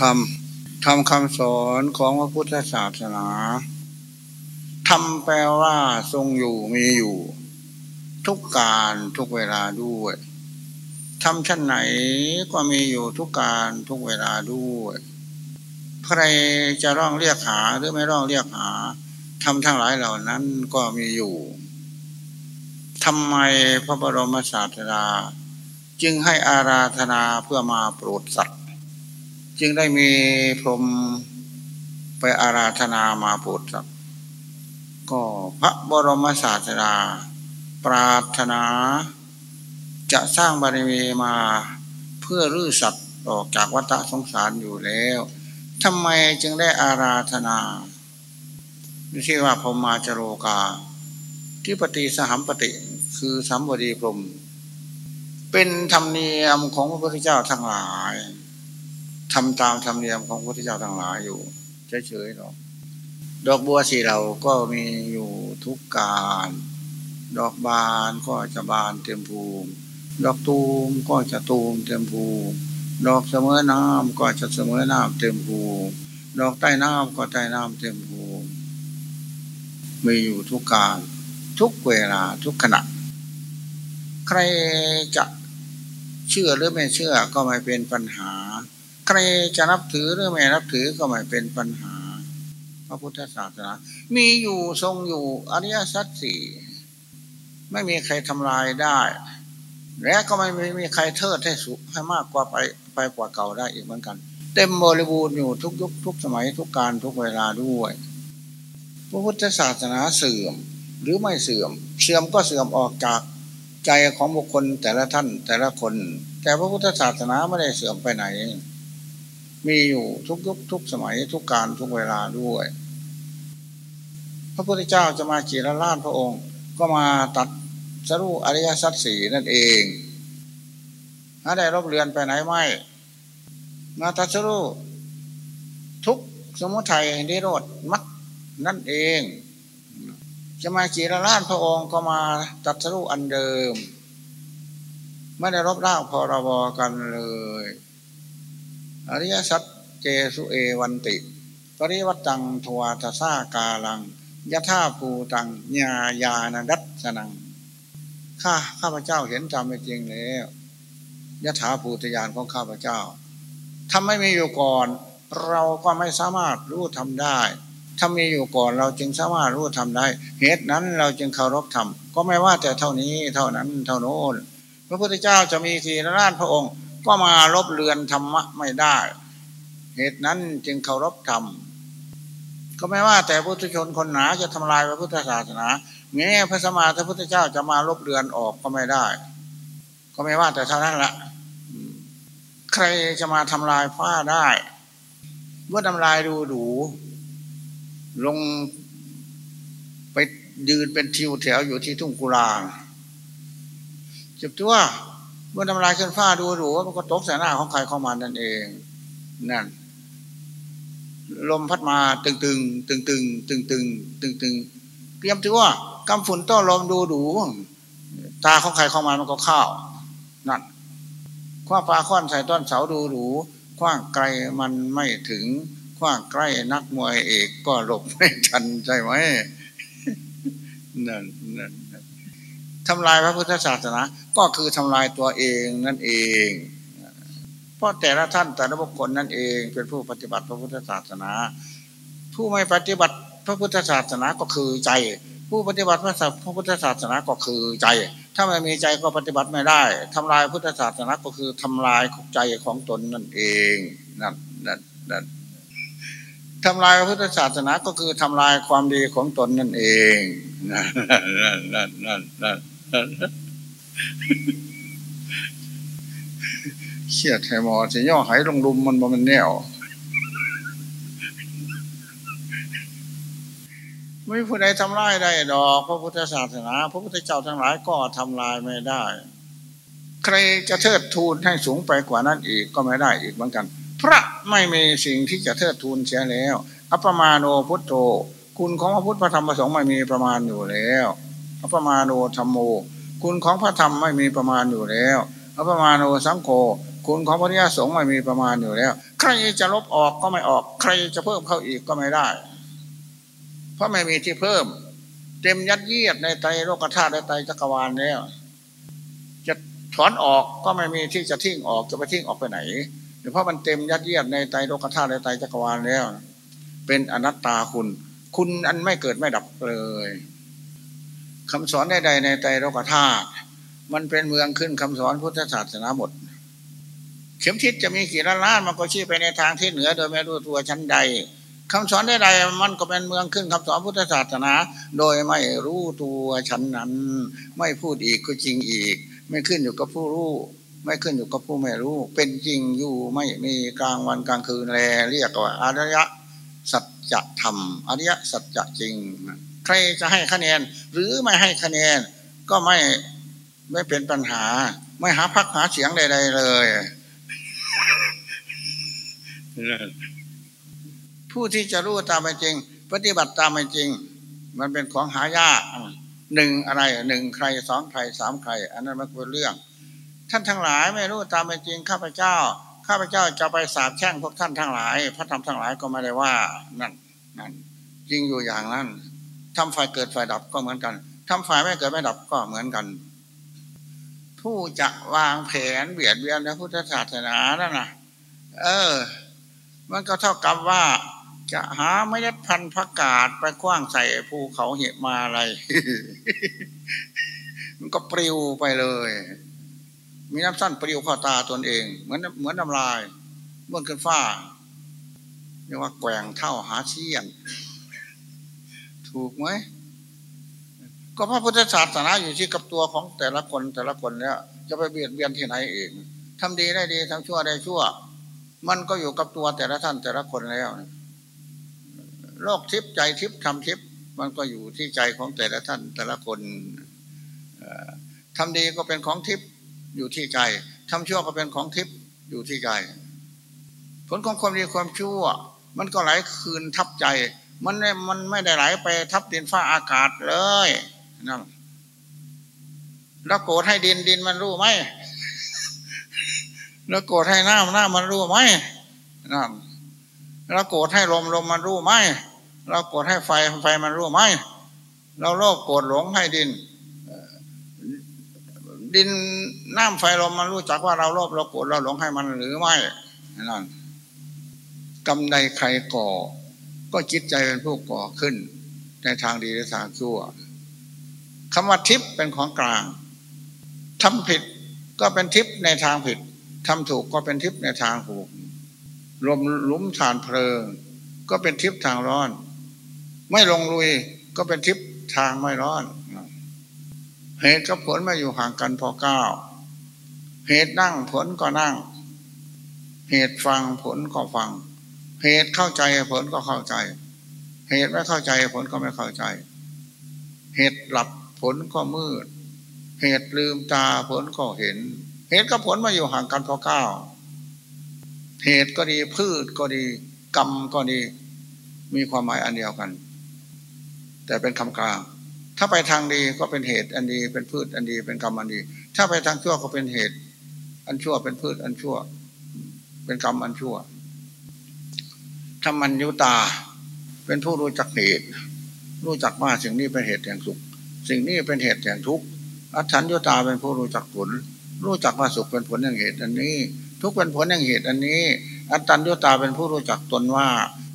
ทำทำคำสอนของพระพุทธศาสนาทำแปลว่าทรงอยู่มีอยู่ ทุกการทุกเวลาด้วยทำชั้นไหนก็มีอยู่ทุกการทุกเวลาด้วยใครจะร้องเรียกหาหรือไม่ร้องเรียกหาทำทั้งหลายเหล่านั้นก็มีอยู่ทำไมพระบรมศาสดา จึงให้อาราธนาเพื่อมาโปรดสัตว์ จึงได้มีพรมไปอาราธนามาโปรดสัตว์ก็พระบรมศาสดา ปรารถนา จะสร้างบารมีมาเพื่อรื้อสัตว์ออกจากวัฏสงสารอยู่แล้วทำไมจึงได้อาราธนาที่ว่าพรหมาจโรกา ที่ปฏิสหัมปติคือสัมบดีพรมเป็นธรรมเนียมของพระพุทธเจ้าทั้งหลาย ทำตามธรรมเนียมของพระพุทธเจ้าทั้งหลายอยู่เฉยๆหรอกดอกบัวสีเราก็มีอยู่ทุกการ ดอกบานก็จะบานเต็มภูมิ ดอกตูมก็จะตูมเต็มภูมิ ดอกเสมอน้ำก็จะเสมอน้ำเต็มภูมิดอกใต้น้ำก็ใต้น้ำเต็มภูมิมีอยู่ทุกการ ทุกเวลาทุกขณะ ใครจะเชื่อหรือไม่เชื่อก็ไม่เป็นปัญหา ใครจะนับถือหรือไม่นับถือก็ไม่เป็นปัญหา พระพุทธศาสนา มีอยู่ทรงอยู่อริยสัจสี่ไม่มีใครทำลายได้ และก็ไม่มีใครเทิดให้สุให้มากกว่าไปไปกว่าเก่าได้อีกเหมือนกัน เต็มบริบูรณ์อยู่ทุกยุคทุกสมัยทุกการทุกเวลาด้วย พระพุทธศาสนาเสื่อมหรือไม่เสื่อม เสื่อมก็เสื่อมออกจากใจของบุคคลแต่ละท่านแต่ละคน แต่พระพุทธศาสนาไม่ได้เสื่อมไปไหน มีอยู่ทุกยุคทุกสมัยทุกการทุกเวลาด้วย พระพุทธเจ้าจะมาจีรล้านพระองค์ ก็มาตัดสรุอริยสัจสี่นั่นเองหาได้รบเรือนไปไหนไม่มาตัดสรุทุกสมุทัยนิโรธมักนั่นเอง จะมาจีรล้านพระองค์ก็มาตัดสรุอันเดิม ไม่ได้รบร่างพรบกันเลย อริยสัจเจสุเอวันติ ปริวัตังทวาทสากาลังยะท่าภูตังญาญาณดัชนัง ข้าข้าพเจ้าเห็นจำไม่จริงแล้วยะถาภูตยานของข้าพเจ้าทำไม่มีอยู่ก่อน เราก็ไม่สามารถรู้ทำได้ถ้ามีอยู่ก่อนเราจึงสามารถรู้ทำได้ เหตุนั้นเราจึงเคารพธรรมก็ไม่ว่าแต่เท่านี้เท่านั้นเท่าโน้นพระพุทธเจ้าจะมีทีละราชพระองค์ ก็มาลบเลือนธรรมะไม่ได้ เหตุนั้นจึงเคารพธรรม ก็ไม่ว่าแต่พุทธชนคนหนาจะทำลายพระพุทธศาสนาแม้พระสมมาพระพุทธเจ้าจะมาลบเลือนออกก็ไม่ได้ ก็ไม่ว่าแต่เท่านั้นละใครจะมาทำลายผ้าได้เมื่อทำลายดูดูลงไปยืนเป็นทิวแถวอยู่ที่ทุ่งกุลาจ็บตัว เมื่อทำลายขึ้นฟ้าดูดูว่ามันก็ตกใส่หน้าของใครของมันนั่นเอง นั่น ลมพัดมาตึงตึงตึงตึงตึงตึงตึงตึงเตรียมตัวกำฝุ่นต้อนลมดูดูตาของใครของมันมันก็เข้านั่นคว้าปลาค้อนใส่ต้นเสาดูดูคว้างไกลมันไม่ถึงคว้างใกล้นักมวยเอกก็หลบไม่ทันใช่ไหมนั่นนั่น ทำลายพระพุทธศาสนา ก็คือทำลายตัวเองนั่นเอง เพราะแต่ละท่านแต่ละบุคคลนั่นเองเป็นผู้ปฏิบัติพระพุทธศาสนา ผู้ไม่ปฏิบัติพระพุทธศาสนาก็คือใจ ผู้ปฏิบัติพระพุทธศาสนาก็คือใจ ถ้าไม่มีใจก็ปฏิบัติไม่ได้ทำลายพุทธศาสนาก็คือทำลายใจของตนนั่นเองนั่นนั่นนั่นทำลายพระพุทธศาสนาก็คือทำลายความดีของตนนั่นเองนั่นนั่นนั่นนั่น เชี่ยไทยมอจะย่อหายลงลุมมันบ่มันแนวไม่ผู้ใดทำลายได้ดอกพระพุทธศาสนา พระพุทธเจ้าทั้งหลายก็ทำลายไม่ได้ ใครจะเทิดทูนให้สูงไปกว่านั้นอีกก็ไม่ได้อีกเหมือนกัน พระไม่มีสิ่งที่จะเทิดทูนเสียแล้ว อัปมาโนพุทโธคุณของพระพุทธพระธรรมพระสงฆ์ไม่มีประมาณอยู่แล้ว อัปมาโนธรรมโม คุณของพระธรรมไม่มีประมาณอยู่แล้วอัปมาโนสังโฆคุณของพระริยสงฆ์ไม่มีประมาณอยู่แล้ว ใครจะลบออกก็ไม่ออก ใครจะเพิ่มเข้าอีกก็ไม่ได้ เพราะไม่มีที่เพิ่ม เต็มยัดเยียดในไตโลกธาตุในไตจักรวาลแล้ว จะถอนออกก็ไม่มีที่จะทิ้งออกจะไปทิ้งออกไปไหนเพราะมันเต็มยัดเยียดในไตโลกธาตุในไตจักรวาลแล้ว เป็นอนัตตาคุณ คุณอันไม่เกิดไม่ดับเลย คำสอนใดๆในไตรโลกธาตุมันเป็นเมืองขึ้นคำสอนพุทธศาสนาหมด เข็มทิศจะมีกี่ล้านล้านมันก็ชี้ไปในทางที่เหนือโดยไม่รู้ตัวชั้นใดคำสอนใดๆมันก็เป็นเมืองขึ้นคำสอนพุทธศาสนา โดยไม่รู้ตัวชั้นนั้น ไม่พูดอีกก็จริงอีก ไม่ขึ้นอยู่กับผู้รู้ไม่ขึ้นอยู่กับผู้ไม่รู้ เป็นจริงอยู่ไม่มีกลางวันกลางคืนแลเรียกว่าอริยสัจธรรมอริยสัจจริงใค รจะให้คะแนน หรือไม่ให้คะแนน ก็ไม่ไม่เป็นปัญหา ไม่หาพักหาเสียงใด ๆ เลย ผู้ที่จะรู้ตามเป็นจริง ปฏิบัติตามเป็นจริง มันเป็นของหายากหนึ่งอะไรหนึ่งใครสองใครสามใคร อันนั้นมันเป็นเรื่อง ท่านทั้งหลายไม่รู้ตามเป็นจริงข้าพเจ้า ข้าพเจ้าจะไปสาบแช่งพวกท่านทั้งหลาย พระธรรมทั้งหลายก็ไม่ได้ว่านั่นนั่นจริงอยู่อย่างนั้น ทำฝ่ายเกิดฝ่ายดับก็เหมือนกันทำฝ่ายไม่เกิดไม่ดับก็เหมือนกัน ผู้จะวางแผนเบียดเบียนในพุทธศาสนานั่นนะเออ มันก็เท่ากับว่า จะหาไม่ได้พันธุ์ประกาศไปกว้างใส่ภูเขาเหตุมาอะไร มันก็ปลิวไปเลย มีน้ำสั้นปลิวข้าตาตนเอง เหมือนเหมือนน้ำลายเมื่อขึ้นฟ้าเรียกว่าแกว่งเท่าหาเชียน ถูกไหมก็พระพุทธศาสนาอยู่ที่กับตัวของแต่ละคนแต่ละคนเนี่ยจะไปเบียดเบียนที่ไหนเองทำดีได้ดีทำชั่วได้ชั่ว มันก็อยู่กับตัวแต่ละท่านแต่ละคนแล้วโลกทิพย์ใจทิพย์ทำทิพย์มันก็อยู่ที่ใจของแต่ละท่านแต่ละคนทำดีก็เป็นของทิพย์อยู่ที่ใจทำชั่วก็เป็นของทิพย์อยู่ที่ใจ ผลของความดีความชั่ว มันก็ไหลคืนทับใจ มันมันไม่ได้ไหลไปทับดินฟ้าอากาศเลยนั่นแล้วโกรธให้ดินดินมันรู้ไหมแล้วโกรธให้น้ำน้ำมันรู้ไหมนั่นแล้วโกรธให้ลมลมมันรู้ไหมเราโกรธให้ไฟไฟมันรู้ไหมเราโลภโกรธหลงให้ดิน ดินน้ำไฟลมมันรู้จักว่าเราโลภเราโกรธเราหลงให้มันหรือไม่นั่นกำใดใครก่อ ก็จิตใจเป็นผู้ก่อขึ้น ในทางดีและทางชั่วคำว่าทิพย์เป็นของกลางทำผิดก็เป็นทิพย์ในทางผิดทำถูกก็เป็นทิพย์ในทางถูกลมลุ้มฐานเพลิง ก็เป็นทิพย์ทางร้อน ไม่ลงลุยก็เป็นทิพย์ทางไม่ร้อนเหตุกับผลมาอยู่ห่างกันพอก้าวเหตุนั่งผลก็นั่ง เหตุฟังผลก็ฟัง เหตุเข้าใจผลก็เข้าใจ เหตุไม่เข้าใจผลก็ไม่เข้าใจ เหตุหลับผลก็มืด เหตุลืมตาผลก็เห็น เหตุกับผลมาอยู่ห่างกันพอเก้าเหตุก็ดีพืชก็ดี กรรมก็ดี มีความหมายอันเดียวกัน แต่เป็นคำกลาง ถ้าไปทางดีก็เป็นเหตุอันดี เป็นพืชอันดี เป็นกรรมอันดี ถ้าไปทางชั่วก็เป็นเหตุ อันชั่วเป็นพืชอันชั่ว เป็นกรรมอันชั่ว ธรรมัญยุตา เป็นผู้รู้จักเหตุ รู้จักว่าสิ่งนี้เป็นเหตุแห่งสุข สิ่งนี้เป็นเหตุแห่งทุกข์อัฏฐัญยุตาเป็นผู้รู้จักผล รู้จักว่าสุขเป็นผลแห่งเหตุอันนี้ ทุกเป็นผลแห่งเหตุอันนี้ อัตตัญญุตาเป็นผู้รู้จักตนว่า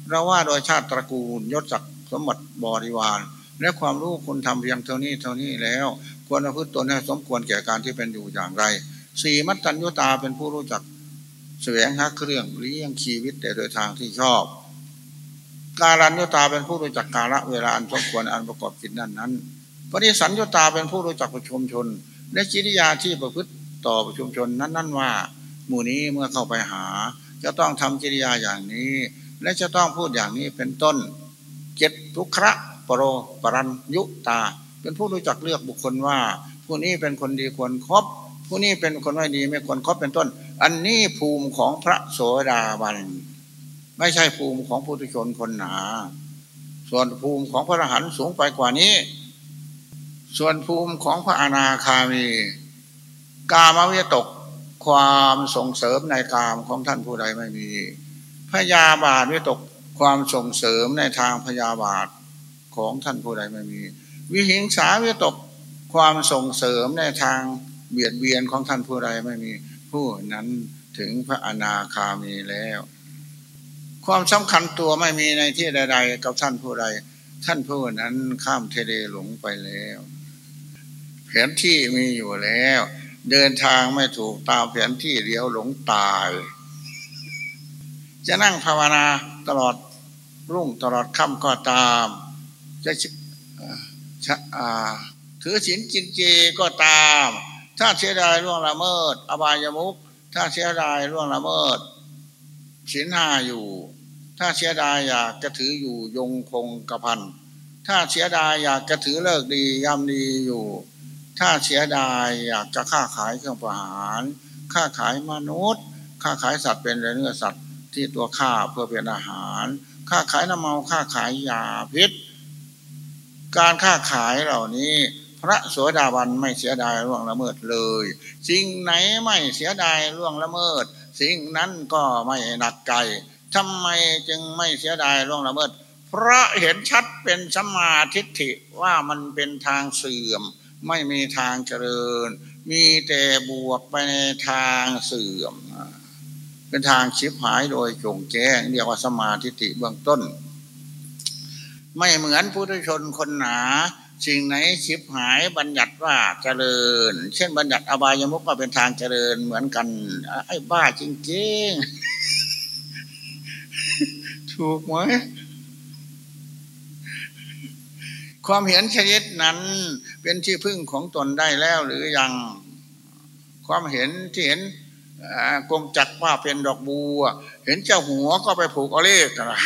เราว่าโดยชาติตระกูลยศจักสมบัติบริวารและความรู้คุณทำเพียงเท่านี้เท่านี้แล้ว ควรประพฤติตนให้สมควรแก่การที่เป็นอยู่อย่างไรสี่มัตตัญญุตาเป็นผู้รู้จัก แสวงหาเครื่องเลี้ยงชีวิตแต่โดยทางที่ชอบ การันยุตาเป็นผู้รู้จักกาละเวลาอันสมควรอันประกอบกิจนั้นนั้นปฏิสัญญตาเป็นผู้รู้จักประชุมชน และจิริยาที่ประพฤติต่อประชุมชนนั้นนั้นว่า หมู่นี้เมื่อเข้าไปหา จะต้องทำจิริยาอย่างนี้ และจะต้องพูดอย่างนี้เป็นต้นเจ็ดทุกขะปรโรปรัญยุตา เป็นผู้รู้จักเลือกบุคคลว่า ผู้นี้เป็นคนดีควรครบผู้นี้เป็นคนไม่ดีไม่ควรครบเป็นต้น อันนี้ภูมิของพระโสดาบัน ไม่ใช่ภูมิของผู้ทุชนคนหนา ส่วนภูมิของพระอรหันต์สูงไปกว่านี้ ส่วนภูมิของพระอนาคามี กามวิตกความส่งเสริมในกามของท่านผู้ใดไม่มี พยาบาทวิตกความส่งเสริมในทางพยาบาทของท่านผู้ใดไม่มี วิหิงสาวิตกความส่งเสริมในทางเบียดเบียนของท่านผู้ใดไม่มี ผู้นั้นถึงพระอนาคามีแล้ว ความสำคัญตัวไม่มีในที่ใด ๆ กับท่านผู้ใด ท่านผู้นั้นข้ามเทเลหลงไปแล้ว แผนที่มีอยู่แล้ว เดินทางไม่ถูกตามแผนที่เลี้ยวหลงตาย จะนั่งภาวนาตลอดรุ่งตลอดค่ำก็ตาม จะชะถือศีลกินเจก็ตาม ถ้าเสียดายล่วงละเมิด อบายมุกถ้าเสียดายล่วงละเมิดศีลห้าอยู่ ถ้าเสียดายอยากจะถืออยู่ยงคงกระพันถ้าเสียดายอยากจะถือเลิกดีย่ำดีอยู่ ถ้าเสียดายอยากจะค้าขายเครื่องประหารค้าขายมนุษย์ค้าขายสัตว์เป็นเนื้อสัตว์ที่ตัวฆ่าเพื่อเป็นอาหารค้าขายน้ำเมาค้าขายยาพิษ การค้าขายเหล่านี้ ระโสดาบันไม่เสียดายล่วงละเมิดเลย สิ่งไหนไม่เสียดายล่วงละเมิด สิ่งนั้นก็ไม่หนักใจทำไมจึงไม่เสียดายล่วงละเมิด เพราะเห็นชัดเป็นสมาธิฐิว่ามันเป็นทางเสื่อม ไม่มีทางเจริญ มีแต่บวกไปในทางเสื่อม เป็นทางชิบหายโดยจงแจ้งเรียกว่าสมาธิิเบื้องต้น ไม่เหมือนพุทธชนคนหนา สิ่งไหนชิบหายบัญญัติว่าเจริญ เช่นบัญญัติอบายมุกก็เป็นทางเจริญเหมือนกัน ไอ้บ้าจริงๆ ถูกไหมความเห็นชนิดนั้นเป็นที่พึ่งของตนได้แล้วหรือยัง ความเห็นที่เห็นกงจักว่าเป็นดอกบัว เห็นเจ้าหัวก็ไปผูกเอาเลขนะ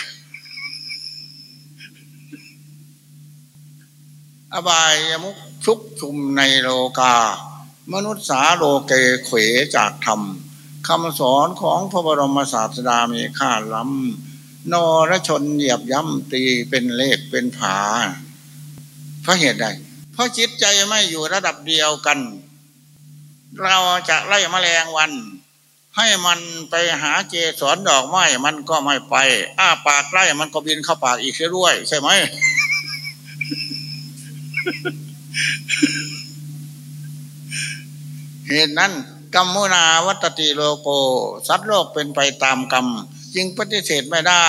อบายมุกชุกชุมในโลกา มนุษย์สาโลเกเขวจากธรรมคำสอนของพระบรมศาสดามีค่าล้ำนรชนเหยียบย่ำตีเป็นเลขเป็นผา เพราะเหตุใด เพราะจิตใจไม่อยู่ระดับเดียวกัน เราจะไล่มแมลงวัน ให้มันไปหาเจสอนดอกไม้มันก็ไม่ไป อ้าปากไล่มันก็บินเข้าปากอีกเสียด้วย ใช่ไหม เหตุนั้นกรรมุนาวัตติโลโก สัตว์โลกเป็นไปตามกรรม จึงปฏิเสธไม่ได้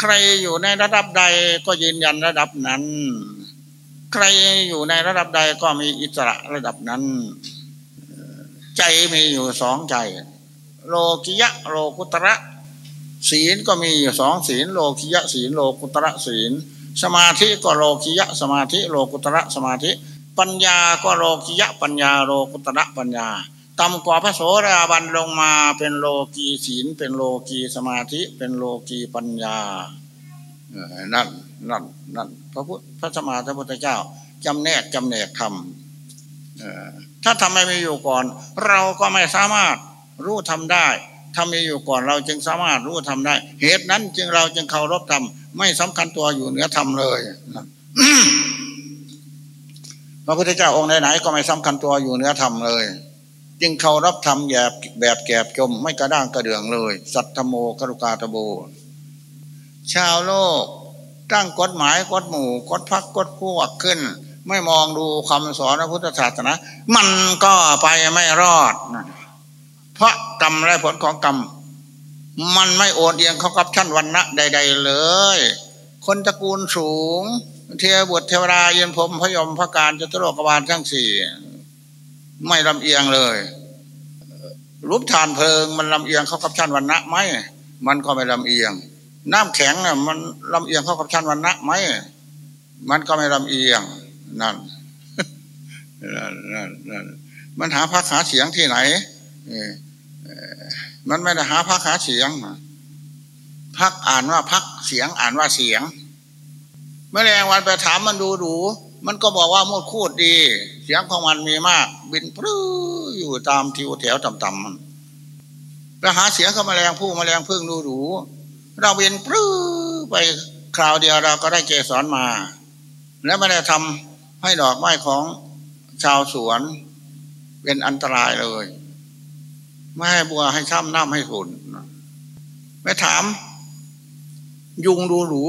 ใครอยู่ในระดับใดก็ยืนยันระดับนั้น ใครอยู่ในระดับใดก็มีอิสระระดับนั้น ใจมีอยู่สองใจ โลกิยะโลกุตระศีลก็มีอยู่สองศีล โลกิยะศีลโลกุตระศีล สมาธิก็โลกิยะสมาธิโลกุตระสมาธิ ปัญญาก็โลกิยะปัญญาโลกุตระปัญญาต่ำกว่าพระโสดาบันลงมาเป็นโลกีศีล เป็นโลกีสมาธิ เป็นโลกีปัญญานั่นนั่นนั่นพระพุทธพระสมมาพระพุทธเจ้าจำแนกจำแนกธรรมถ้าทำไม่มีอยู่ก่อน เราก็ไม่สามารถรู้ทำได้ทำมีอยู่ก่อนเราจึงสามารถรู้ทำได้ เหตุนั้นจึงเราจึงเคารพธรรม ไม่สำคัญตัวอยู่เหนือธรรมเลยพระพุทธเจ้าองค์ไหนๆก็ไม่สำคัญตัวอยู่เหนือธรรมเลย จึงเคารพธรรมแบบแบบแกบจมไม่กระด้างกระเดื่องเลย สัตธโมกรุกาตโบชาวโลกตั้งกฎหมายกฎหมู่กฎพักกฎพวกขึ้น ไม่มองดูคำสอนพระพุทธศาสนา มันก็ไปไม่รอด เพราะกรรมและผลของกรรม มันไม่โอนเอียงเขากับชั้นวันณะใด ๆ เลย คนตระกูลสูง เทวบุตรเทวราเย็นพรมพยมพระการจตุโลกบาลทั้งสี่ไม่ลำเอียงเลยรูปฐานเพลิง มันลำเอียงเขากับชั้นวันณะไหมมันก็ไม่ลำเอียง น้ำแข็งน่ะมันลำเอียงเขากับชั้นวันณะไหมมันก็ไม่ลำเอียงนั่นนั่นนั่นมันหาพักหาเสียงที่ไหน มันไม่ได้หาพักหาเสียงพักอ่านว่าพักเสียงอ่านว่าเสียง เมื่อแรงวันไปถามมันดูดูมันก็บอกว่ามูดคูดดี เสียงของมันมีมาก บินพลื้อยู่ตามทิวแถวต่ำๆมันไปหาเสียงเขามาแรงผู้มาแรงพึ่งดูดูเราบินพลื้ไปคราวเดียวเราก็ได้เกสรมา แล้วไม่ได้ทำให้ดอกไม้ของชาวสวน เป็นอันตรายเลย ไม่ให้บัวให้ช้ำน้ำให้ขุนไปถาม ยุงดูหรู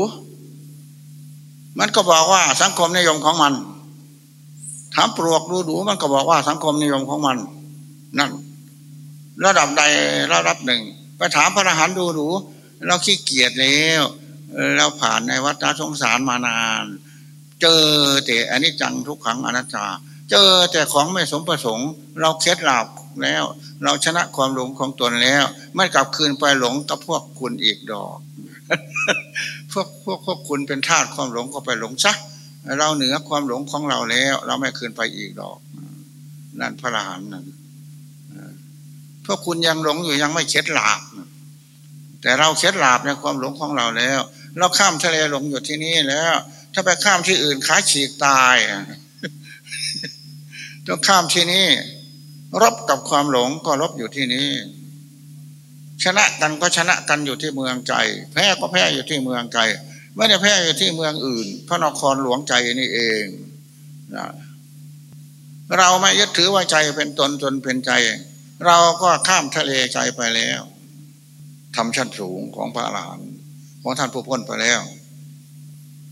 มันก็บอกว่าสังคมนิยมของมัน ถามปลวกดูดูมันก็บอกว่าสังคมนิยมของมัน นั่น ระดับใดระดับหนึ่งไปถามพระอรหันต์ดูดูเราขี้เกียจแล้วเราผ่านในวัฏสงสารมานาน เจอแต่อันนี้จังทุกขังอนัตตาเจอแต่ของไม่สมประสงค์ เราเคล็ดลับแล้ว เราชนะความหลงของตนแล้วไม่กลับคืนไปหลงกับพวกคุณอีกดอก พวกพวกพวกคุณเป็นทาสความหลงก็ไปหลงซะเราเหนือความหลงของเราแล้ว เราไม่คืนไปอีกดอก นั่นพระรหันนั่นพวกคุณยังหลงอยู่ยังไม่เช็ดหลาบแต่เราเช็ดหลาบในความหลงของเราแล้ว เราข้ามทะเลหลงอยู่ที่นี่แล้ว ถ้าไปข้ามที่อื่นขาฉีกตายต้องข้ามที่นี่ รบกับความหลงก็รบอยู่ที่นี้ ชนะกันก็ชนะกันอยู่ที่เมืองใจ แพ้ก็แพ้อยู่ที่เมืองใจ ไม่ได้แพ้อยู่ที่เมืองอื่น พระนครหลวงใจนี่เองนะเราไม่ยึดถือว่าใจเป็นตนตนเป็นใจ เราก็ข้ามทะเลใจไปแล้วทำชั้นสูงของพระอรหันต์ของท่านผู้พ้นไปแล้ว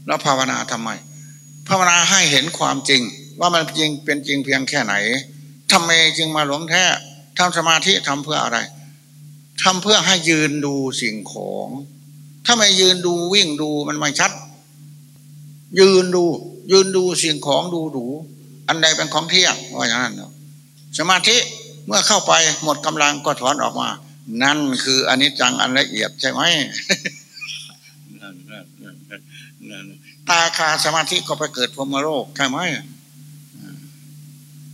แล้วภาวนาทำไม ภาวนาให้เห็นความจริง ว่ามันจริงเป็นจริงเพียงแค่ไหน ทำไมจึงมาหลงแท้ทำสมาธิทำเพื่ออะไรทำเพื่อให้ยืนดูสิ่งของ ถ้าไม่ยืนดูวิ่งดูมันไม่ชัด ยืนดู ยืนดูสิ่งของดูดู อันใดเป็นของเที่ยงว่าอย่างนั้นสมาธิเมื่อเข้าไปหมดกำลังก็ถอนออกมา นั่นคืออนิจจังอันละเอียดใช่ไหมตาคาสมาธิก็ไปเกิดพรมโลกใช่ไหม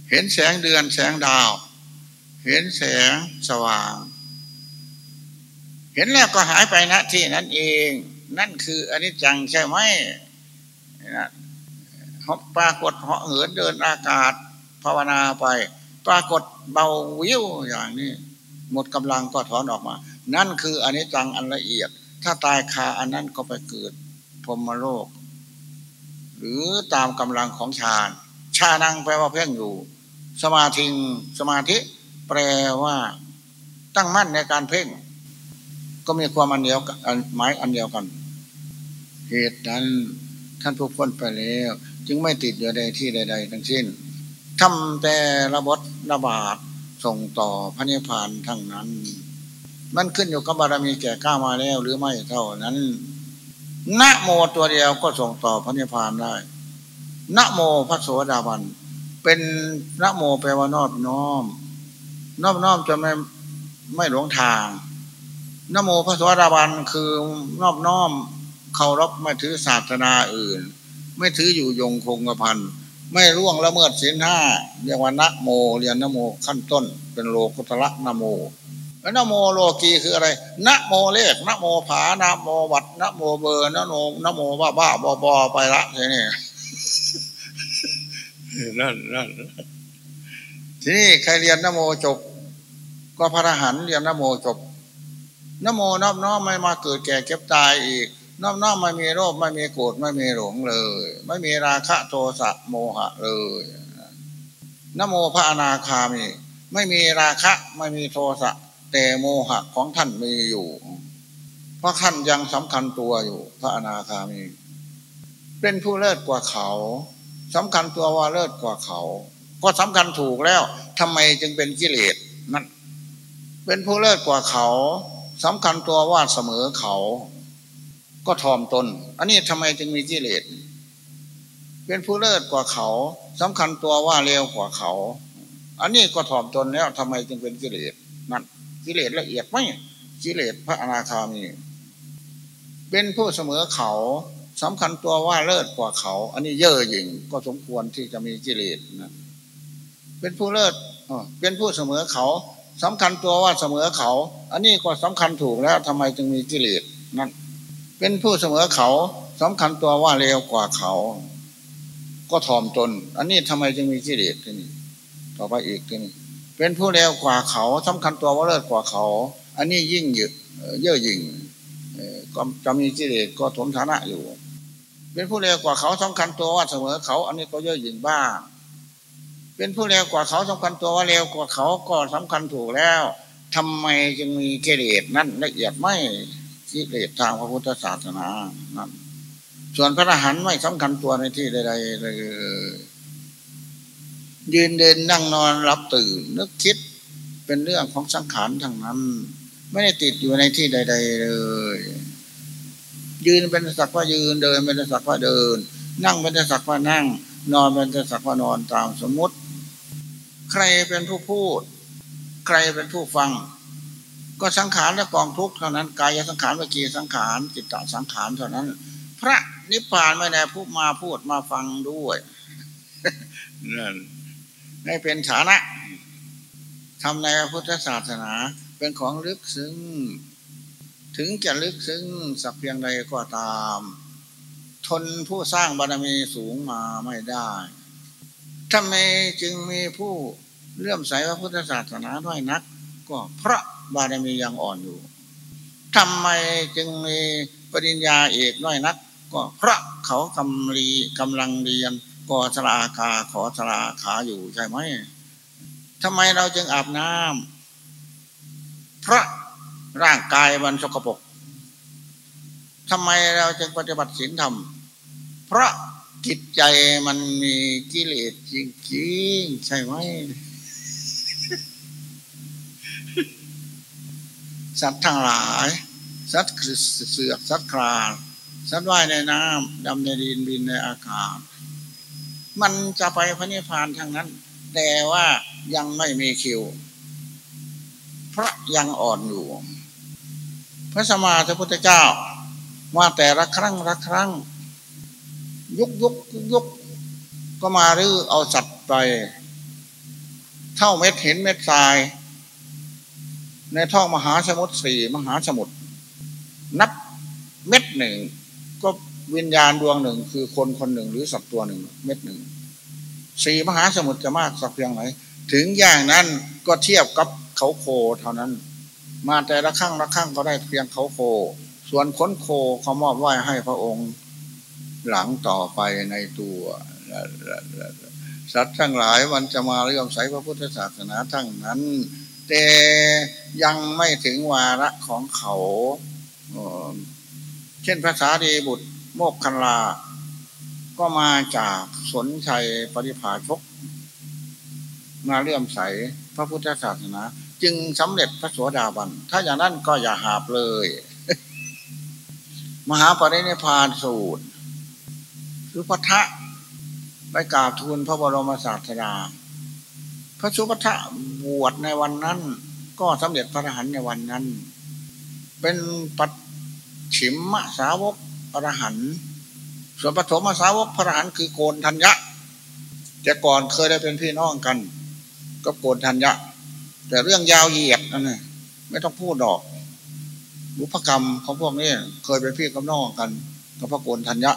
เห็นแสงเดือนแสงดาว เห็นแสงสว่าง เห็นแล้วก็หายไปนะที่นั้นเอง นั่นคืออนิจจังใช่ไหมนะปรากฏเหาะเหินเดินอากาศภาวนาไป ปรากฏเบาวิวอย่างนี้ หมดกำลังก็ถอนออกมา นั่นคืออนิจจังอันละเอียด ถ้าตายคาอันนั้นก็ไปเกิดพรมโลก หรือตามกำลังของฌานชานังแปลว่าเพ่งอยู่ สมาธิสมาธิ แปลว่า ตั้งมั่นในการเพ่ง ก็มีความอันเดียวกันหมายอันเดียวกัน เหตุนั้นท่านผู้พ้นไปแล้ว จึงไม่ติดอยู่ใดที่ใด ๆ ทั้งสิ้นทำแต่ระบดระบาดส่งต่อพระนิพพานทั้งนั้น มันขึ้นอยู่กับบารมีแก่ก้ามาแล้ว หรือไม่เท่านั้นนะโมตัวเดียวก็ส่งต่อพระนิพพานได้นะโมพระโสดาบัน เป็นนะโมแปลว่านอบน้อม นอบน้อมจะไม่ไม่หลงทางนโมพระสวัสดิบาลคือนอบน้อมเคารพไม่ถือศาสนาอื่น ไม่ถืออยู่ยงคงกระพันไม่ร่วงละเมิดศีลห้าเรียกว่านะโมเรียนนโมขั้นต้น เป็นโลกุตระนโมแล้วนโมโลกีคืออะไรนะโมเลขนะโมผานะโมบัตรนะโมเบอร์นะโมนะโมบ้าบ้าบอบอไปละทีนี้ นั่นนั่นทีนี้ใครเรียนนโมจบ ก็พระอรหันต์เรียนนโมจบนโมนอบน้อมไม่มาเกิดแก่เจ็บตายอีกนอบน้อมไม่มีโลภไม่มีโกรธไม่มีหลงเลย ไม่มีราคะโทสะโมหะเลยนโมพระอนาคามี ไม่มีราคะไม่มีโทสะแต่โมหะของท่านมีอยู่ เพราะท่านยังสำคัญตัวอยู่ พระอนาคามี เป็นผู้เลิศกว่าเขา สำคัญตัวว่าเลิศกว่าเขา ก็สำคัญถูกแล้วทำไมจึงเป็นกิเลสนั่นเป็นผู้เลิศกว่าเขาสำคัญตัวว่าเสมอเขา ก็ทอมตน อันนี้ทำไมจึงมีกิเลสเป็นผู้เลิศกว่าเขาสำคัญตัวว่าเลวกว่าเขา อันนี้ก็ทอมตนแล้วทำไมจึงเป็นกิเลสนั่นกิเลสละเอียดไหมกิเลสพระอนาคามี เป็นผู้เสมอเขา สำคัญตัวว่าเลิศกว่าเขา อันนี้เย่อหยิ่งก็สมควรที่จะมีกิเลสนะเป็นผู้เลิศเป็นผู้เสมอเขาสำคัญตัวว่าเสมอเขา อันนี้ก็สำคัญถูกแล้วทำไมจึงมีกิเลสนั่นเป็นผู้เสมอเขาสำคัญตัวว่าเลวกว่าเขา ก็ถ่อมตน อันนี้ทำไมจึงมีกิเลสที่นี่ต่อไปอีกที่นี่เป็นผู้เลวกว่าเขาสำคัญตัวว่าเลิศกว่าเขา อันนี้ยิ่งเยอะเย่อหยิ่งก็จะมีกิเลสก็ถมฐานะอยู่ เป็นผู้เลวกว่าเขาสำคัญตัวว่าเสมอเขา อันนี้ก็เย่อหยิ่งบ้างเป็นผู้เร็วกว่าเขาสำคัญตัวว่าเร็วกว่าเขาก็สำคัญถูกแล้วทำไมจึงมีกิเลสนั่นละเอียดไม่กิเลสทางพระพุทธศาสนานั่นส่วนพระอรหันต์ไม่สำคัญตัวในที่ใดๆเลยยืนเดินนั่งนอนรับตื่นนึกคิดเป็นเรื่องของสังขารทั้งนั้น ไม่ได้ติดอยู่ในที่ใด ๆ เลย ยืนเป็นสักว่ายืนเดินเป็นสักว่าเดิน นั่งเป็นสักว่านั่ง นอนเป็นสักว่านอนตามสมมติ ใครเป็นผู้พูด ใครเป็นผู้ฟัง ก็สังขารและกองทุกข์เท่านั้นกายสังขารวิจีสังขารจิตตสังขารเท่านั้น พระนิพพานไม่ได้พูดมาพูดมาฟังด้วยนั่นให้เป็นฐานะทำในพุทธศาสนาเป็นของลึกซึ้ง ถึงจะลึกซึ้งสักเพียงใดก็ตาม ทนผู้สร้างบารมีสูงมาไม่ได้ทำไมจึงมีผู้เลื่อมใสพระพุทธศาสนาด้วยนัก ก็เพราะบารมียังอ่อนอยู่ทำไมจึงมีปริญญาเอกน้อยนัก ก็เพราะเขากำลีกำลังเรียนกอสลาคาขอสลาขาอยู่ใช่ไหมทำไมเราจึงอาบน้ำเพราะ ร่างกายมันสกปรกทำไมเราจึงปฏิบัติศีลธรรม เพราะจิตใจมันมีกิเลสจริงๆ ใช่ไหมสัตว์ทั้งหลาย สัตว์เสือกสัตว์คลานสัตว์ว่ายในน้ำดำในดินบินในอากาศ มันจะไปพระนิพพานทางนั้น แต่ว่ายังไม่มีคิว เพราะยังอ่อนอยู่ พระสมมาสัพุทธเจ้า มาแต่ละครั้งละครั้ง ยุกยุกยุกก็มารื้อเอาสัตว์ไป เท่าเม็ดเห็นเม็ดทราย ในท้องมหาสมุทรสี่มหาสมุทรนับเม็ดหนึ่ง ก็วิญญาณดวงหนึ่ง คือคนคนหนึ่งหรือสัตว์ตัวหนึ่ง เม็ดหนึ่งสี่มหาสมุทรจะมากสักเพียงไหน ถึงอย่างนั้นก็เทียบกับเขาโคเท่านั้น มาแต่ละข้างละข้างก็ได้เพียงเขาโค ส่วนค้นโคเขามอบไหว้ให้พระองค์หลังต่อไปในตัว สัตว์ทั้งหลายมันจะมาเรื่อมใสพระพุทธศาสนาทั้งนั้น แต่ยังไม่ถึงวาระของเขา เช่นภาษาดีบุตรโมกคันลา ก็มาจากสนชัยปริภาชก มาเลื่อมใสพระพุทธศาสนา จึงสำเร็จพระสวสดาบัน ถ้าอย่างนั้นก็อย่าหาบเลย มหาปรินิพานสูตรสุภทะไปกราบทูลพระบรมศาสดา พระสุภทะบวชในวันนั้น ก็สำเร็จพระอรหันต์ในวันนั้น เป็นปัจฉิมมสาวกอรหันต์ส่วนปฐมสาวกพระอรหันต์คือโกนทัญญะแต่ก่อนเคยได้เป็นพี่น้องกัน ก็โกนทัญญะ แต่เรื่องยาวเหยียดนั่นนะไม่ต้องพูดดอกบุพกรรมของพวกนี้เคยเป็นพี่กับน้องกันกับพระโกนทัญญะ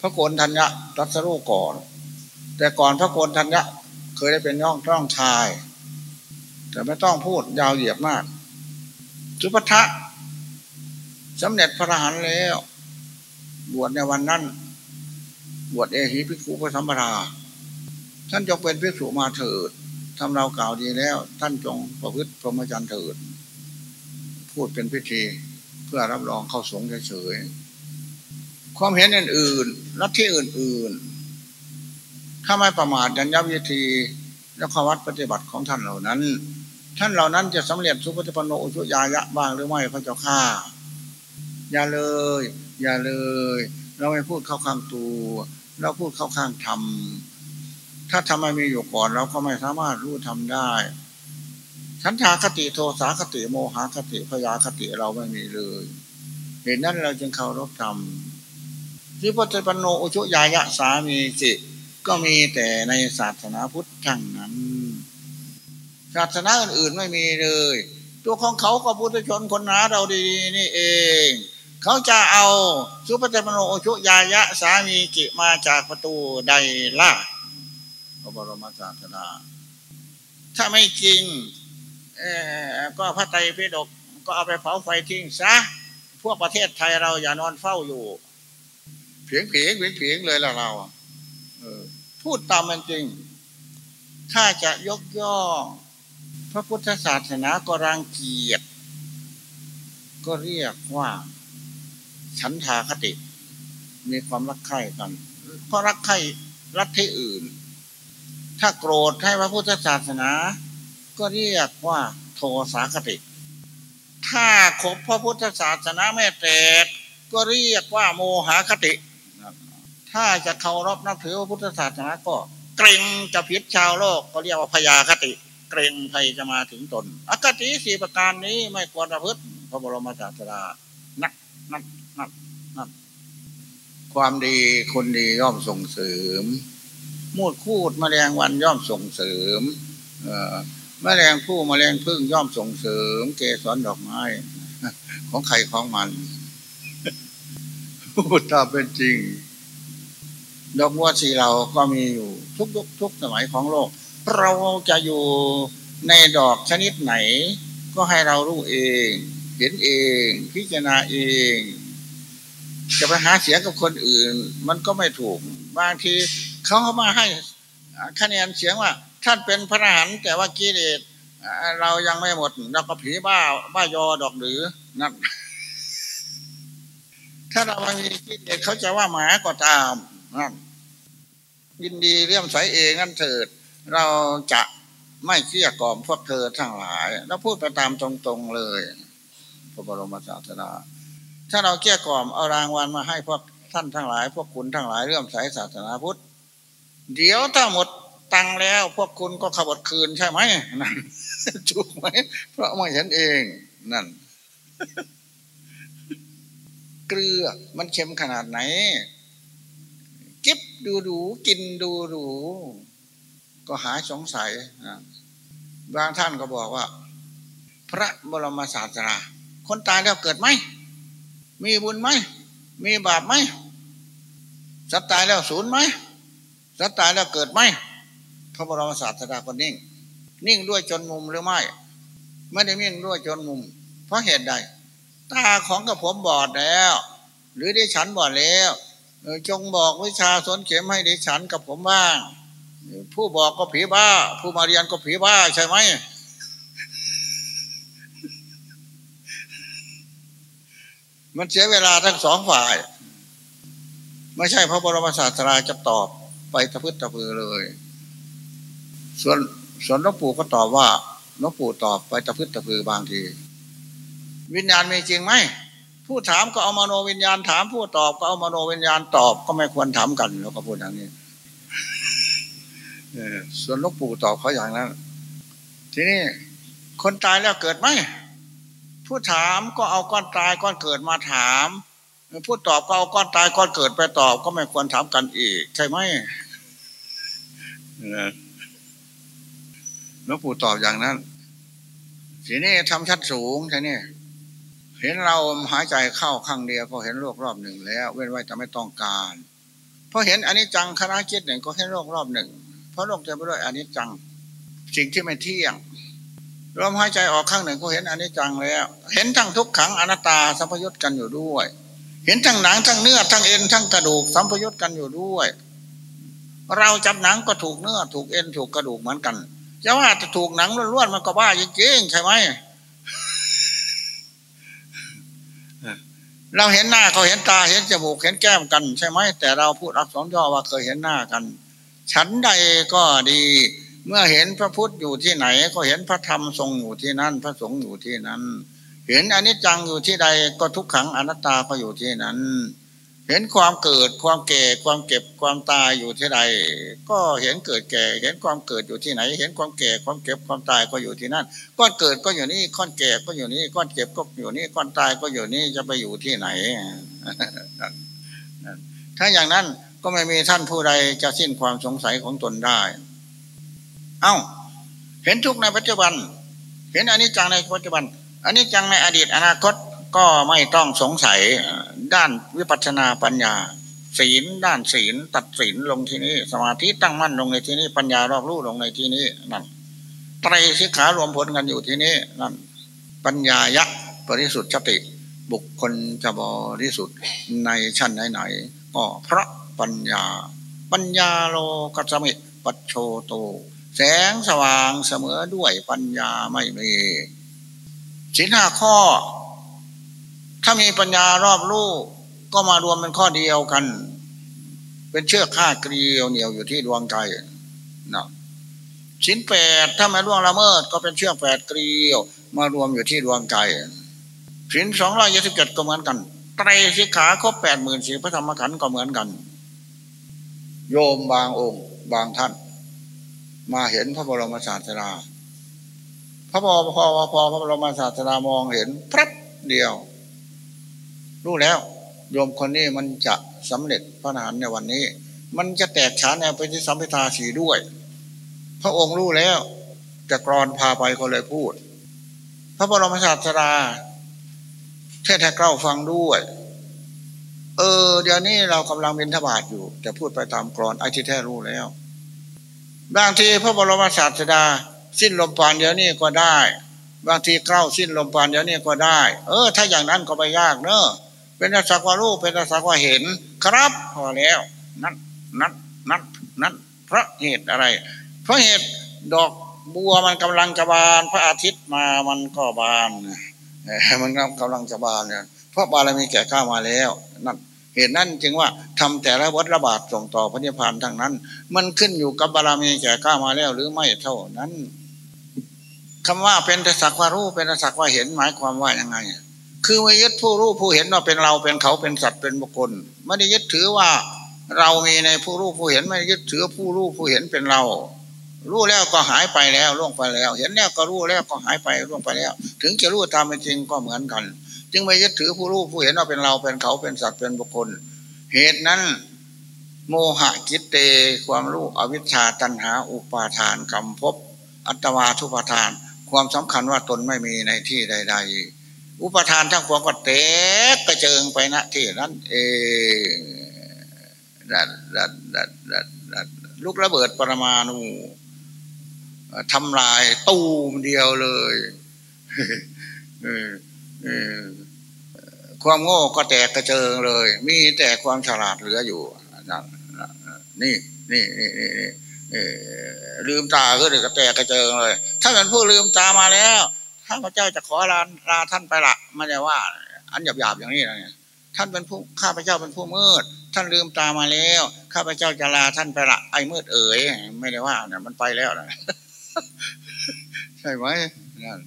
พระโกนทัญญะรัสรูก่อน แต่ก่อนพระโกนทัญญะ เคยได้เป็นน้องน้องชาย แต่ไม่ต้องพูดยาวเหยียดมากจุปทะสำเร็จพระอรหันต์แล้ว บวชในวันนั้น บวชเอหิภิกขุพระสัมปราท่านจงเป็นพิสุมาเถิด ทำเรากล่าวดีแล้ว ท่านจงประพฤติพรหมจรรย์เถิด พูดเป็นพิธีเพื่อรับรองเข้าสงฆ์เฉยๆความเห็นอื่นๆลัทธิอื่น ๆ ถ้าไม่ประมาทยันยับวิธีและขวัดปฏิบัติของท่านเหล่านั้น ท่านเหล่านั้นจะสำเร็จสุปฏิปโนอุชุยายะบ้างหรือไม่พระเจ้าข้าอย่าเลย อย่าเลย เราไม่พูดเข้าข้างตัว เราพูดเข้าข้างธรรม ถ้าทำไมมีอยู่ก่อนเราก็ไม่สามารถรู้ทำได้ฉันทาคติโทสาคติโมหคติพยาคติเราไม่มีเลยเห็นนั้นเราจึงเคารพธรรมที่พุทธปโนอุชุยายะสามีจิก็มีแต่ในศาสนาพุทธทั้งนั้น ศาสนาอื่นๆไม่มีเลย ตัวของเขาก็พุทธชนคนหนาเราดีนี่เอง เขาจะเอาสุปฏิปโนอุชุยายะสามีจิมาจากประตูใดล่ะ พระบรมศาสดา ถ้าไม่จริงก็พระไตรปิฎกก็เอาไปเผาไฟทิ้งซะ พวกประเทศไทยเราอย่านอนเฝ้าอยู่ เพียงเพียงเพียงเพียงเลยละเราพูดตามมันจริง ถ้าจะยกย่อ พระพุทธศาสนาก็รังเกียจก็เรียกว่า ฉันทาคติ มีความรักใคร่กัน เพราะรักใคร่รัฐที่อื่น ถ้าโกรธให้พระพุทธศาสนา ก็เรียกว่าโทสาคติ ถ้าคบพระพุทธศาสนาไม่แตกก็เรียกว่าโมหคติ ถ้าจะเคารพนับถือพระพุทธศาสนาก็ เกรงจะผิดชาวโลกก็เรียกว่าพยาคติ เกรงภัยจะมาถึงตนอคติสี่ประการนี้ไม่ควรประพฤติพระบรมศาสดานักนักนักนักความดีคนดีย่อมส่งเสริม มูดคูดมแมลงวันย่อมส่งเสริมเอ่อมแมลงผู้มแมลงพึ่งย่อมส่งเสริม เกสรดอกไม้ ของใครของมันพูดตามเป็นจริง ดอกบัวสีเราก็มีอยู่ทุกยุคทุกสมัยของโลก เราจะอยู่ในดอกชนิดไหน ก็ให้เรารู้เอง เห็นเอง พิจารณาเอง จะไปหาเสียงกับคนอื่น มันก็ไม่ถูก บางที เขาเข้ามาให้คะแนนเสียงว่า ท่านเป็นพระอรหันต์แต่ว่ากิเลสเรายังไม่หมดเราก็ผีบ้าบ้ายอดอกหรือนั่นถ้าเราไม่มีกิเลสเขาจะว่าหมาก็ตามนั่นยินดีเรื่อมใสเองนั่นเถิด เราจะไม่เชี่ยกล่อมพวกเธอทั้งหลาย แล้วพูดไปตามตรงๆเลยพระบรมศาสดาถ้าเราเกี้ยกล่อมเอารางวัลมาให้พวกท่านทั้งหลาย พวกคุณทั้งหลายเรื่อมใสศาสนาพุทธ เดี๋ยวถ้าหมดตังแล้ว พวกคุณก็ขบคืนใช่ไหมนั่นถูกไหมเพราะไม่เห็นเองนั่น เกลือมันเค็มขนาดไหนก็บดูดูกินดูดูก็หายสงสัยบางท่านก็บอกว่า พระบรมศาสดาคนตายแล้วเกิดไหม มีบุญไหม มีบาปไหมสัตว์ตายแล้วศูนย์ไหม สัตว์ตายแล้วเกิดไหมพระบรมศาสดาคนนิ่ง นิ่งด้วยจนมุมหรือไม่ ไม่ได้นิ่งด้วยจนมุม เพราะเหตุใด ตาของกับผมบอดแล้ว หรือได้ฉันบอดแล้วจงบอกวิชาสนเข็มให้ได้ฉันกับผมบ้าง ผู้บอกก็ผีบ้า ผู้มาเรียนก็ผีบ้าใช่ไหมมันเสียเวลาทั้งสองฝ่าย ไม่ใช่พระบรมศาสดาจะตอบ ไปตะพื้นตะพือเลย ส่วนส่วนหลวงปู่ก็ตอบว่าหลวงปู่ตอบไปตะพื้นตะพือบางที วิญญาณมีจริงไหมผู้ถามก็เอามโนวิญญาณถาม ผู้ตอบก็เอามโนวิญญาณตอบก็ไม่ควรถามกันแล้วก็พูดอย่างนี้ส่วนลูกปู่ตอบเขาอย่างนั้น ทีนี้คนตายแล้วเกิดไหมผู้ถามก็เอาก้อนตายก้อนเกิดมาถาม ผู้ตอบก็เอาก้อนตายก้อนเกิดไปตอบก็ไม่ควรถามกันอีก ใช่ไหม ลูกปู่ตอบอย่างนั้นทีนี้ทำชั้นสูงใช่ไหมเห็นเราหายใจเข้าข้างเดียวก็เห็นโลกรอบหนึ่งแล้ว เว้นไว้แต่ไม่ต้องการเพราะเห็นอันนี้จังคณะคิดหนึ่งก็เห็นโลกรอบหนึ่ง เพราะโลกจะไปด้วยอันนี้จัง สิ่งที่ไม่เที่ยงลมหายใจออกข้างหนึ่งก็เห็นอันนี้จังแล้ว เห็นทั้งทุกขังอนัตตาสัมพยุตกันอยู่ด้วย เห็นทั้งหนังทั้งเนื้อทั้งเอ็นทั้งกระดูกสัมพยุตกันอยู่ด้วย เราจับหนังก็ถูกเนื้อ ถูกเอ็นถูกกระดูกเหมือนกันจะว่าจะถูกหนังล้วนๆมันก็บ้าจริงๆใช่ไหมเราเห็นหน้าเขาเห็นตาเห็นจมูกเห็นแก้มกัน ใช่ไหมแต่เราพูดอักษรย่อว่าเคยเห็นหน้ากัน ฉันใดก็ดี เมื่อเห็นพระพุทธอยู่ที่ไหน ก็เห็นพระธรรมทรงอยู่ที่นั่น พระสงฆ์อยู่ที่นั้น เห็นอนิจจังอยู่ที่ใดก็ทุกขังอนัตตาก็อยู่ที่นั้น เห็นความเกิดความแก่ความเก็บความตายอยู่ที่ใดก็เห็นเกิดแก่ เห็นความเกิดอยู่ที่ไหน เห็นความแก่ความเก็บความตายก็อยู่ที่นั่นก้อนเกิดก็อยู่นี่ก้อนแก่ก็อยู่นี่ก้อนเก็บก็อยู่นี่ก้อนตายก็อยู่นี่จะไปอยู่ที่ไหน ถ้าอย่างนั้นก็ไม่มีท่านผู้ใดจะสิ้นความสงสัยของตนได้ เอ้า เห็นทุกในปัจจุบัน เห็นอันนี้จังในปัจจุบันอันนี้จังในอดีตอนาคต ก็ไม่ต้องสงสัยด้านวิปัสนาปัญญา ศีลด้านศีลตัดศีลลงที่นี้ สมาธิตั้งมั่นลงในที่นี้ ปัญญารอบรู้ลงในที่นี้นั่นไตรสิกขารวมผลกันอยู่ที่นี้นั่นปัญญายะบริสุทธิ์ชติบุคคลจะบริสุทธิ์ในชั้นไหนๆก็พระปัญญา ปัญญาโลกัสมิปัจโชโต แสงสว่างเสมอด้วยปัญญาไม่มีสินห้าข้อ ถ้ามีปัญญารอบรู้ก็มารวมเป็นข้อเดียวกัน เป็นเชือกข้าเกลียวเหนียวอยู่ที่ดวงใจนะชิ้นแปดถ้าไม่ล่วงละเมิด ก็เป็นเชือกแปดเกลียว มารวมอยู่ที่ดวงใจชิ้นสองร้อยยี่สิบเจ็ดก็เหมือนกันไตรสิกขาครบแปดหมื่นสี่พระธรรมขันธ์ก็เหมือนกัน โยมบางองค์บางท่าน มาเห็นพระบรมศาสดาพระบอพอพอพระบรมศาสดามองเห็นพรับเดียว รู้แล้ว โยมคนนี้มันจะสำเร็จพระนานในวันนี้ มันจะแตกฉานแนไปที่สัมพิทาสีด้วย พระองค์รู้แล้วจะกรอนพาไปก็เลยพูด พระบรมศาสดาแท้แท้เก้าฟังด้วย เออ เดี๋ยวนี้เรากำลังเป็นทบาทอยู่จะพูดไปตามกรอนไอ้ที่แท้รู้แล้วบางทีพระบรมศาสดา สิ้นลมปานเดี๋ยวนี้ก็ได้ บางทีเก้าสิ้นลมปานเดี๋ยวนี้ก็ได้ เออ ถ้าอย่างนั้นก็ไม่ยากเนอะ เป็นสักว่ารู้เป็นสักว่าเห็น ครับพอแล้ว นั่นนั่นนั่นนั่นเพราะเหตุอะไร เพราะเหตุดอกบัวมันกำลังจะบาน พระอาทิตย์มามันก็บานมันกำลังจะบานเนี่ยเพราะบารมีแก่ข้ามาแล้วนั่นเหตุนั้นจึงว่าทำแต่ละวัดระบาดส่งต่อพระนิพพานทั้งนั้น มันขึ้นอยู่กับบารมีแก่ข้ามาแล้ว หรือไม่เท่านั้นคำว่าเป็นแต่สักว่ารู้เป็นแต่สักว่าเห็นหมายความว่ายังไง คือไม่ยึดผู้รู้ผู้เห็นว่าเป็นเราเป็นเขาเป็นสัตว์เป็นบุคคล ไม่ได้ยึดถือว่าเรามีในผู้รู้ผู้เห็นไม่ได้ยึดถือผู้รู้ผู้เห็นเป็นเรา รู้แล้วก็หายไปแล้วล่วงไปแล้ว เห็นแล้วก็รู้แล้วก็หายไปล่วงไปแล้ว ถึงจะรู้ตามเป็นจริงก็เหมือนกัน จึงไม่ยึดถือผู้รู้ผู้เห็นว่าเป็นเราเป็นเขาเป็นสัตว์เป็นบุคคล เหตุนั้นโมหะจิตเตความรู้อวิชชาตัณหา อุปาทานกรรมภพอัตวาทุปาทาน ความสำคัญว่าตนไม่มีในที่ใด ๆ อุปทานทั้งปวงก็เตะกระเจิงไปณที่นั้นเองดัดดัดดัดดัดดัดลูกระเบิดปรมาณูทำลายตูมเดียวเลยความโง่ก็แตกกระเจิงเลย มีแต่ความฉลาดเหลืออยู่นี่นี่นี่นี่ลืมตาก็เด็กกระแตกกระเจิงเลย ถ้าเป็นผู้ลืมตามาแล้ว ถ้าพระเจ้าจะขอลาลาท่านไปละไม่ได้ว่า อันหยาบหยาบอย่างนี้นะท่านเป็นผู้ข้าพเจ้าเป็นผู้มืด ท่านลืมตามาแล้ว ข้าพเจ้าจะลาท่านไปละไอ้มืดเอ๋ยไม่ได้ว่าเนี่ยมันไปแล้วนะใช่ไหมนั่น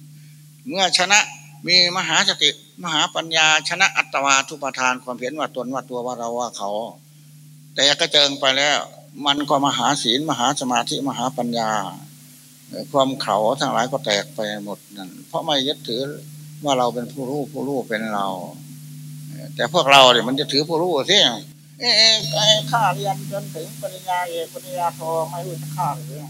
เมื่อชนะมีมหาสติมหาปัญญาชนะอัตวาทุปทานความเห็นว่าตนว่าตัวว่าเราว่าเขา แต่ก็เจิงไปแล้ว มันก็มหาศีลมหาสมาธิมหาปัญญา ความเขาทั้งหลายก็แตกไปหมดนั่นเพราะไม่ยึดถือว่าเราเป็นผู้รู้ผู้รู้เป็นเรา แต่พวกเราเนี่ยมันจะถือผู้รู้สิเอ๊ะข้าเรียนจนถึงปริญญาเอกปริญญาโทไม่รู้จะข้าหรือ